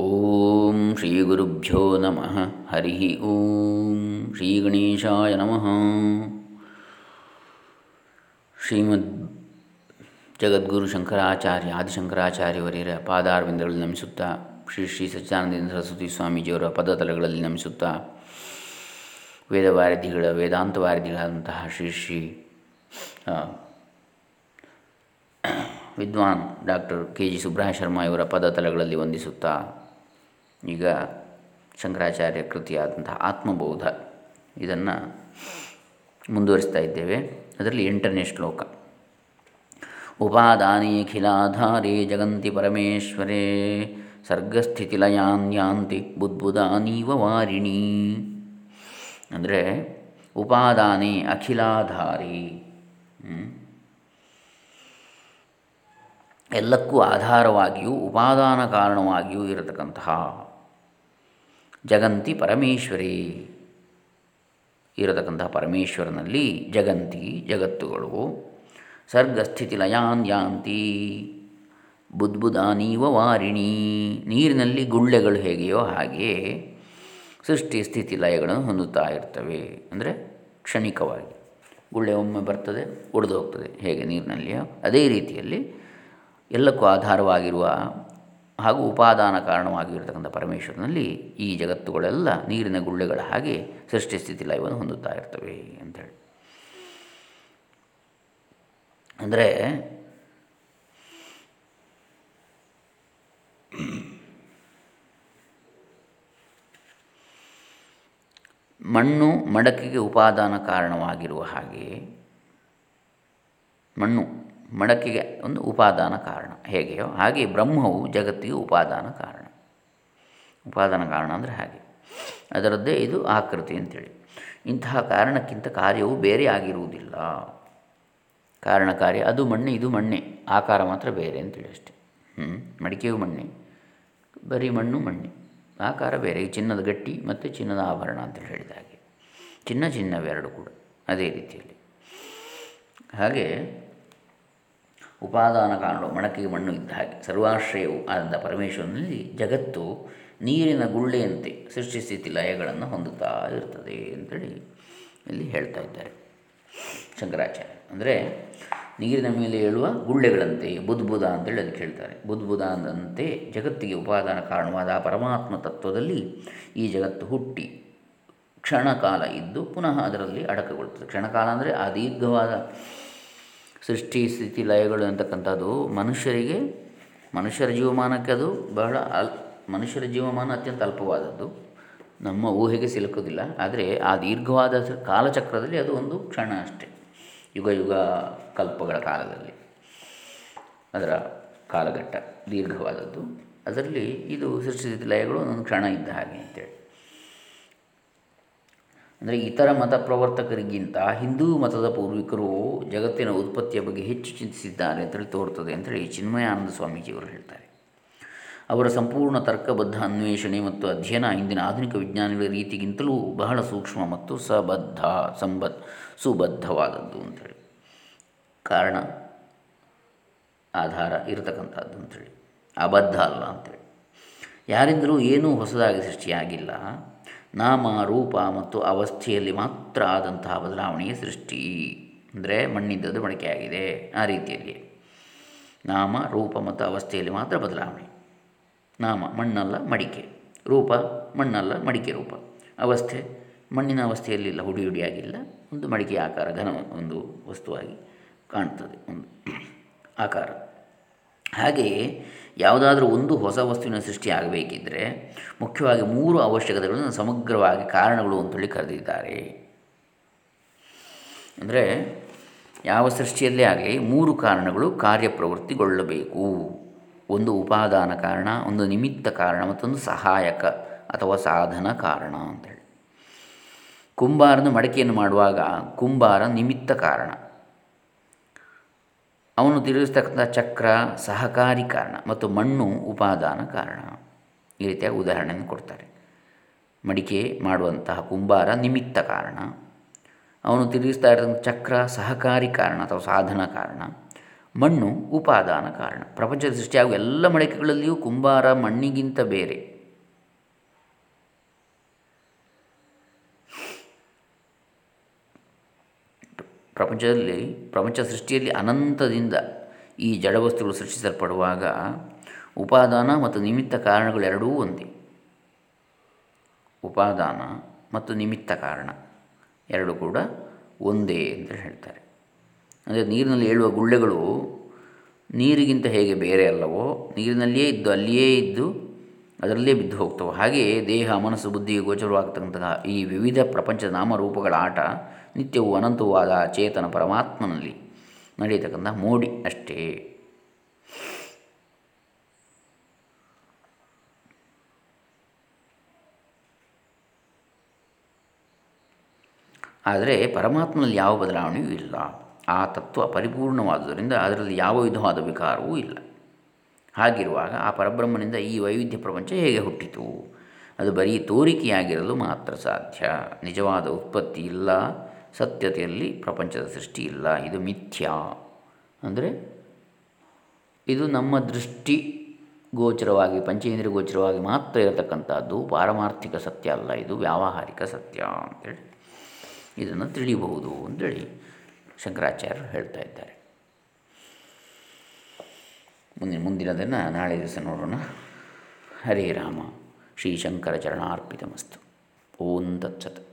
ಓಂ ಶ್ರೀ ಗುರುಭ್ಯೋ ನಮಃ. ಹರಿ ಓಂ ಶ್ರೀ ಗಣೇಶಾಯ ನಮಃ. ಶ್ರೀಮದ್ ಜಗದ್ಗುರು ಶಂಕರಾಚಾರ್ಯ, ಆದಿಶಂಕರಾಚಾರ್ಯವರಿರ ಪಾದಾರ್ವಿಂದಗಳಲ್ಲಿ ನಮಿಸುತ್ತಾ, ಶ್ರೀ ಶ್ರೀ ಸಚ್ಚಿದಾನಂದ ಸರಸ್ವತಿ ಸ್ವಾಮೀಜಿಯವರ ಪದತಲಗಳಲ್ಲಿ ನಮಿಸುತ್ತಾ, ವೇದವಾರಧಿಗಳ ವೇದಾಂತ ವಾರಧಿಗಳಾದಂತಹ ಶ್ರೀ ಶ್ರೀ ವಿದ್ವಾನ್ ಡಾಕ್ಟರ್ ಕೆ ಜಿ ಸುಬ್ರಹ ಶರ್ಮಾ ಇವರ ಪದತಲಗಳಲ್ಲಿ ವಂದಿಸುತ್ತಾ ಈಗ ಶಂಕರಾಚಾರ್ಯ ಕೃತಿಯಾದಂತಹ ಆತ್ಮಬೋಧ ಇದನ್ನು ಮುಂದುವರಿಸ್ತಾ ಇದ್ದೇವೆ. ಅದರಲ್ಲಿ ಎಂಟನೇ ಶ್ಲೋಕ. ಉಪಾದಾನೇಖಿಲಾಧಾರೇ ಜಗಂತಿ ಪರಮೇಶ್ವರೇ, ಸರ್ಗಸ್ಥಿತಿಲಯಾನ್ಯಾಂತಿ ಬುದ್ಬುದಾನೀವ ವಾರಿಣಿ. ಅಂದರೆ ಉಪಾದಾನೆ ಅಖಿಲಾಧಾರಿ. ಎಲ್ಲಕ್ಕೂ ಆಧಾರವಾಗಿಯೂ ಉಪಾದಾನ ಕಾರಣವಾಗಿಯೂ ಇರತಕ್ಕಂತಹ ಜಗಂತಿ ಪರಮೇಶ್ವರಿ. ಇರತಕ್ಕಂತಹ ಪರಮೇಶ್ವರನಲ್ಲಿ ಜಗಂತಿ, ಜಗತ್ತುಗಳು ಸರ್ಗಸ್ಥಿತಿ ಲಯಾನ್ ಯಾಂತಿ, ಬುದ್ಬುದಾನೀವ ವಾರಿಣಿ, ನೀರಿನಲ್ಲಿ ಗುಳ್ಳೆಗಳು ಹೇಗೆಯೋ ಹಾಗೆಯೇ ಸೃಷ್ಟಿ ಸ್ಥಿತಿ ಲಯಗಳನ್ನು ಹೊಂದುತ್ತಾ ಇರ್ತವೆ. ಅಂದರೆ ಕ್ಷಣಿಕವಾಗಿ ಗುಳ್ಳೆ ಒಮ್ಮೆ ಬರ್ತದೆ, ಒಡೆದು ಹೋಗ್ತದೆ. ಹೇಗೆ ನೀರಿನಲ್ಲಿಯೋ ಅದೇ ರೀತಿಯಲ್ಲಿ ಎಲ್ಲಕ್ಕೂ ಆಧಾರವಾಗಿರುವ ಹಾಗೂ ಉಪಾದಾನ ಕಾರಣವಾಗಿರತಕ್ಕಂಥ ಪರಮೇಶ್ವರನಲ್ಲಿ ಈ ಜಗತ್ತುಗಳೆಲ್ಲ ನೀರಿನ ಗುಳ್ಳೆಗಳ ಹಾಗೆ ಸೃಷ್ಟಿ ಸ್ಥಿತಿ ಲಯವನ್ನು ಹೊಂದುತ್ತಾ ಇರ್ತವೆ ಅಂಥೇಳಿ. ಅಂದರೆ ಮಣ್ಣು ಮಡಕೆಗೆ ಉಪಾದಾನ ಕಾರಣವಾಗಿರುವ ಹಾಗೆ ಮಣ್ಣು ಮಡಕೆಗೆ ಒಂದು ಉಪಾದಾನ ಕಾರಣ. ಹೇಗೆಯೋ ಹಾಗೆ ಬ್ರಹ್ಮವು ಜಗತ್ತಿಗೆ ಉಪಾದಾನ ಕಾರಣ. ಉಪಾದಾನ ಕಾರಣ ಅಂದರೆ ಹಾಗೆ. ಅದರದ್ದೇ ಇದು ಆಕೃತಿ ಅಂತೇಳಿ. ಇಂತಹ ಕಾರಣಕ್ಕಿಂತ ಕಾರ್ಯವು ಬೇರೆ ಆಗಿರುವುದಿಲ್ಲ. ಕಾರಣ ಕಾರ್ಯ ಅದು ಮಣ್ಣೆ, ಇದು ಮಣ್ಣೆ. ಆಕಾರ ಮಾತ್ರ ಬೇರೆ ಅಂತೇಳಿ ಅಷ್ಟೆ. ಹ್ಞೂ ಮಡಿಕೆಯು ಮಣ್ಣೆ, ಬರೀ ಮಣ್ಣು ಮಣ್ಣೆ. ಆಕಾರ ಬೇರೆ ಚಿನ್ನದ ಗಟ್ಟಿ ಮತ್ತು ಚಿನ್ನದ ಆಭರಣ ಅಂತೇಳಿ ಹೇಳಿದ ಹಾಗೆ. ಚಿನ್ನ ಚಿನ್ನವೆರಡು ಕೂಡ, ಅದೇ ರೀತಿಯಲ್ಲಿ. ಹಾಗೆ ಉಪಾದಾನ ಕಾಣಲು ಮಣಕಿಗೆ ಮಣ್ಣು ಇದ್ದ ಹಾಗೆ. ಸರ್ವಾಶ್ರಯವು ಆದ ಪರಮೇಶ್ವರನಲ್ಲಿ ಜಗತ್ತು ನೀರಿನ ಗುಳ್ಳೆಯಂತೆ ಸೃಷ್ಟಿಸ್ಥಿತಿ ಲಯಗಳನ್ನು ಹೊಂದುತ್ತಾ ಇರ್ತದೆ ಅಂತೇಳಿ ಇಲ್ಲಿ ಹೇಳ್ತಾ ಇದ್ದಾರೆ ಶಂಕರಾಚಾರ್ಯ. ಅಂದರೆ ನೀರಿನ ಮೇಲೆ ಹೇಳುವ ಗುಳ್ಳೆಗಳಂತೆ ಬುದ್ಬುದ ಅಂತೇಳಿ ಅದಕ್ಕೆ ಹೇಳ್ತಾರೆ. ಬುದ್ಬುದ ಅಂದಂತೆ ಜಗತ್ತಿಗೆ ಉಪಾದಾನ ಕಾರಣವಾದ ಪರಮಾತ್ಮ ತತ್ವದಲ್ಲಿ ಈ ಜಗತ್ತು ಹುಟ್ಟಿ ಕ್ಷಣಕಾಲ ಇದ್ದು ಪುನಃ ಅದರಲ್ಲಿ ಅಡಕಗೊಳ್ಳುತ್ತದೆ. ಕ್ಷಣಕಾಲ ಅಂದರೆ ಆ ದೀರ್ಘವಾದ ಸೃಷ್ಟಿ ಸ್ಥಿತಿ ಲಯಗಳು ಅಂತಕ್ಕಂಥದ್ದು ಮನುಷ್ಯರಿಗೆ ಮನುಷ್ಯರ ಜೀವಮಾನಕ್ಕೆ ಅದು ಬಹಳ ಅಲ್ ಮನುಷ್ಯರ ಜೀವಮಾನ ಅತ್ಯಂತ ಅಲ್ಪವಾದದ್ದು. ನಮ್ಮ ಊಹೆಗೆ ಸಿಲುಕೋದಿಲ್ಲ ಆದರೆ ಆ ದೀರ್ಘವಾದ ಕಾಲಚಕ್ರದಲ್ಲಿ ಅದು ಒಂದು ಕ್ಷಣ ಅಷ್ಟೇ. ಯುಗ ಯುಗ ಕಲ್ಪಗಳ ಕಾಲದಲ್ಲಿ. ಅದರ ಕಾಲಘಟ್ಟ ದೀರ್ಘವಾದದ್ದು. ಅದರಲ್ಲಿ ಇದು ಸೃಷ್ಟಿ ಸ್ಥಿತಿ ಲಯಗಳು ಒಂದೊಂದು ಕ್ಷಣ ಇದ್ದ ಹಾಗೆ ಅಂತೇಳಿ. ಅಂದರೆ ಇತರ ಮತ ಪ್ರವರ್ತಕರಿಗಿಂತ ಹಿಂದೂ ಮತದ ಪೂರ್ವಿಕರು ಜಗತ್ತಿನ ಉತ್ಪತ್ತಿಯ ಬಗ್ಗೆ ಹೆಚ್ಚು ಚಿಂತಿಸಿದ್ದಾರೆ ಅಂತೇಳಿ ತೋರ್ತದೆ ಅಂತೇಳಿ ಚಿನ್ಮಯಾನಂದ ಸ್ವಾಮೀಜಿಯವರು ಹೇಳ್ತಾರೆ. ಅವರ ಸಂಪೂರ್ಣ ತರ್ಕಬದ್ಧ ಅನ್ವೇಷಣೆ ಮತ್ತು ಅಧ್ಯಯನ ಇಂದಿನ ಆಧುನಿಕ ವಿಜ್ಞಾನಿಗಳ ರೀತಿಗಿಂತಲೂ ಬಹಳ ಸೂಕ್ಷ್ಮ ಮತ್ತು ಸಬದ್ಧ, ಸಂಬದ್, ಸುಬದ್ಧವಾದದ್ದು ಅಂಥೇಳಿ ಕಾರಣ, ಆಧಾರ ಇರತಕ್ಕಂಥದ್ದು ಅಂಥೇಳಿ ಅಬದ್ಧ ಅಲ್ಲ ಅಂಥೇಳಿ ಯಾರಿಂದಲೂ ಏನೂ ಹೊಸದಾಗಿ ಸೃಷ್ಟಿಯಾಗಿಲ್ಲ. ನಾಮ ರೂಪ ಮತ್ತು ಅವಸ್ಥೆಯಲ್ಲಿ ಮಾತ್ರ ಆದಂತಹ ಬದಲಾವಣೆಯ ಸೃಷ್ಟಿ ಅಂದರೆ ಮಣ್ಣಿದ್ದದ್ದು ಮಡಿಕೆಯಾಗಿದೆ ಆ ರೀತಿಯಲ್ಲಿ. ನಾಮ, ರೂಪ ಮತ್ತು ಅವಸ್ಥೆಯಲ್ಲಿ ಮಾತ್ರ ಬದಲಾವಣೆ. ನಾಮ, ಮಣ್ಣಲ್ಲ ಮಡಿಕೆ. ರೂಪ, ಮಣ್ಣಲ್ಲ ಮಡಿಕೆ ರೂಪ. ಅವಸ್ಥೆ, ಮಣ್ಣಿನ ಅವಸ್ಥೆಯಲ್ಲಿಲ್ಲ ಹುಡಿ ಹುಡಿಯಾಗಿಲ್ಲ ಒಂದು ಮಡಿಕೆ ಆಕಾರ ಘನ ಒಂದು ವಸ್ತುವಾಗಿ ಕಾಣ್ತದೆ, ಒಂದು ಆಕಾರ. ಹಾಗೆಯೇ ಯಾವುದಾದ್ರೂ ಒಂದು ಹೊಸ ವಸ್ತುವಿನ ಸೃಷ್ಟಿ ಆಗಬೇಕಿದ್ದರೆ ಮುಖ್ಯವಾಗಿ ಮೂರು ಅವಶ್ಯಕತೆಗಳನ್ನು ಸಮಗ್ರವಾಗಿ ಕಾರಣಗಳು ಅಂತೇಳಿ ಕರೆದಿದ್ದಾರೆ. ಅಂದರೆ ಯಾವ ಸೃಷ್ಟಿಯಲ್ಲೇ ಆಗಲಿ ಮೂರು ಕಾರಣಗಳು ಕಾರ್ಯಪ್ರವೃತ್ತಿಗೊಳ್ಳಬೇಕು. ಒಂದು ಉಪಾದಾನ ಕಾರಣ, ಒಂದು ನಿಮಿತ್ತ ಕಾರಣ ಮತ್ತೊಂದು ಸಹಾಯಕ ಅಥವಾ ಸಾಧನ ಕಾರಣ ಅಂತೇಳಿ. ಕುಂಬಾರನ ಮಡಕೆಯನ್ನು ಮಾಡುವಾಗ ಕುಂಬಾರ ನಿಮಿತ್ತ ಕಾರಣ. ಅವನು ತಿಳಿಸ್ತಕ್ಕಂಥ ಚಕ್ರ ಸಹಕಾರಿ ಕಾರಣ ಮತ್ತು ಮಣ್ಣು ಉಪಾದಾನ ಕಾರಣ. ಈ ರೀತಿಯಾಗಿ ಉದಾಹರಣೆಯನ್ನು ಕೊಡ್ತಾರೆ. ಮಡಿಕೆ ಮಾಡುವಂತಹ ಕುಂಬಾರ ನಿಮಿತ್ತ ಕಾರಣ. ಅವನು ತಿರುಗಿಸ್ತಾ ಇರತಕ್ಕಂಥ ಚಕ್ರ ಸಹಕಾರಿ ಕಾರಣ ಅಥವಾ ಸಾಧನ ಕಾರಣ. ಮಣ್ಣು ಉಪಾದಾನ ಕಾರಣ. ಪ್ರಪಂಚದ ಸೃಷ್ಟಿಯಾಗುವ ಎಲ್ಲ ಮಡಿಕೆಗಳಲ್ಲಿಯೂ ಕುಂಬಾರ ಮಣ್ಣಿಗಿಂತ ಬೇರೆ. ಪ್ರಪಂಚದಲ್ಲಿ, ಪ್ರಪಂಚ ಸೃಷ್ಟಿಯಲ್ಲಿ ಅನಂತದಿಂದ ಈ ಜಡವಸ್ತುಗಳು ಸೃಷ್ಟಿಸಲ್ಪಡುವಾಗ ಉಪಾದಾನ ಮತ್ತು ನಿಮಿತ್ತ ಕಾರಣಗಳೆರಡೂ ಒಂದೇ. ಉಪಾದಾನ ಮತ್ತು ನಿಮಿತ್ತ ಕಾರಣ ಎರಡು ಕೂಡ ಒಂದೇ ಅಂತ ಹೇಳ್ತಾರೆ. ಅಂದರೆ ನೀರಿನಲ್ಲಿ ಏಳುವ ಗುಳ್ಳೆಗಳು ನೀರಿಗಿಂತ ಹೇಗೆ ಬೇರೆ ಅಲ್ಲವೋ, ನೀರಿನಲ್ಲಿಯೇ ಇದ್ದು ಅಲ್ಲಿಯೇ ಇದ್ದು ಅದರಲ್ಲೇ ಬಿದ್ದು ಹೋಗ್ತವೆ. ಹಾಗೆಯೇ ದೇಹ, ಮನಸ್ಸು ಬುದ್ಧಿಗೆ ಗೋಚರವಾಗತಕ್ಕಂತಹ ಈ ವಿವಿಧ ಪ್ರಪಂಚದ ನಾಮರೂಪಗಳ ಆಟ ನಿತ್ಯವೂ ಅನಂತವಾದ ಚೇತನ ಪರಮಾತ್ಮನಲ್ಲಿ ನಡೆಯತಕ್ಕಂಥ ಮೋಡಿ ಅಷ್ಟೇ. ಆದರೆ ಪರಮಾತ್ಮನಲ್ಲಿ ಯಾವ ಬದಲಾವಣೆಯೂ ಇಲ್ಲ. ಆ ತತ್ವ ಪರಿಪೂರ್ಣವಾದುದರಿಂದ ಅದರಲ್ಲಿ ಯಾವ ವಿಧವಾದ ವಿಕಾರವೂ ಇಲ್ಲ. ಹಾಗಿರುವಾಗ ಆ ಪರಬ್ರಹ್ಮನಿಂದ ಈ ವೈವಿಧ್ಯ ಪ್ರಪಂಚ ಹೇಗೆ ಹುಟ್ಟಿತು? ಅದು ಬರೀ ತೋರಿಕೆಯಾಗಿರಲು ಮಾತ್ರ ಸಾಧ್ಯ. ನಿಜವಾದ ಉತ್ಪತ್ತಿ ಇಲ್ಲ. ಸತ್ಯತೆಯಲ್ಲಿ ಪ್ರಪಂಚದ ಸೃಷ್ಟಿ ಇಲ್ಲ. ಇದು ಮಿಥ್ಯಾ. ಅಂದರೆ ಇದು ನಮ್ಮ ದೃಷ್ಟಿ ಗೋಚರವಾಗಿ, ಪಂಚೇಂದ್ರಿಯ ಗೋಚರವಾಗಿ ಮಾತ್ರ ಇರತಕ್ಕಂಥದ್ದು. ಪಾರಮಾರ್ಥಿಕ ಸತ್ಯ ಅಲ್ಲ ಇದು, ವ್ಯಾವಹಾರಿಕ ಸತ್ಯ ಅಂತೇಳಿ ಇದನ್ನು ತಿಳಿಯಬಹುದು ಅಂತೇಳಿ ಶಂಕರಾಚಾರ್ಯರು ಹೇಳ್ತಾ ಇದ್ದಾರೆ. ಮುಂದಿನ ಮುಂದಿನದನ್ನು ನಾಳೆ ದಿವಸ ನೋಡೋಣ. ಹರೇ ರಾಮ. ಶ್ರೀ ಶಂಕರ ಚರಣಾರ್ಪಿತಮಸ್ತು. ಓಂ ತತ್ಸತ್.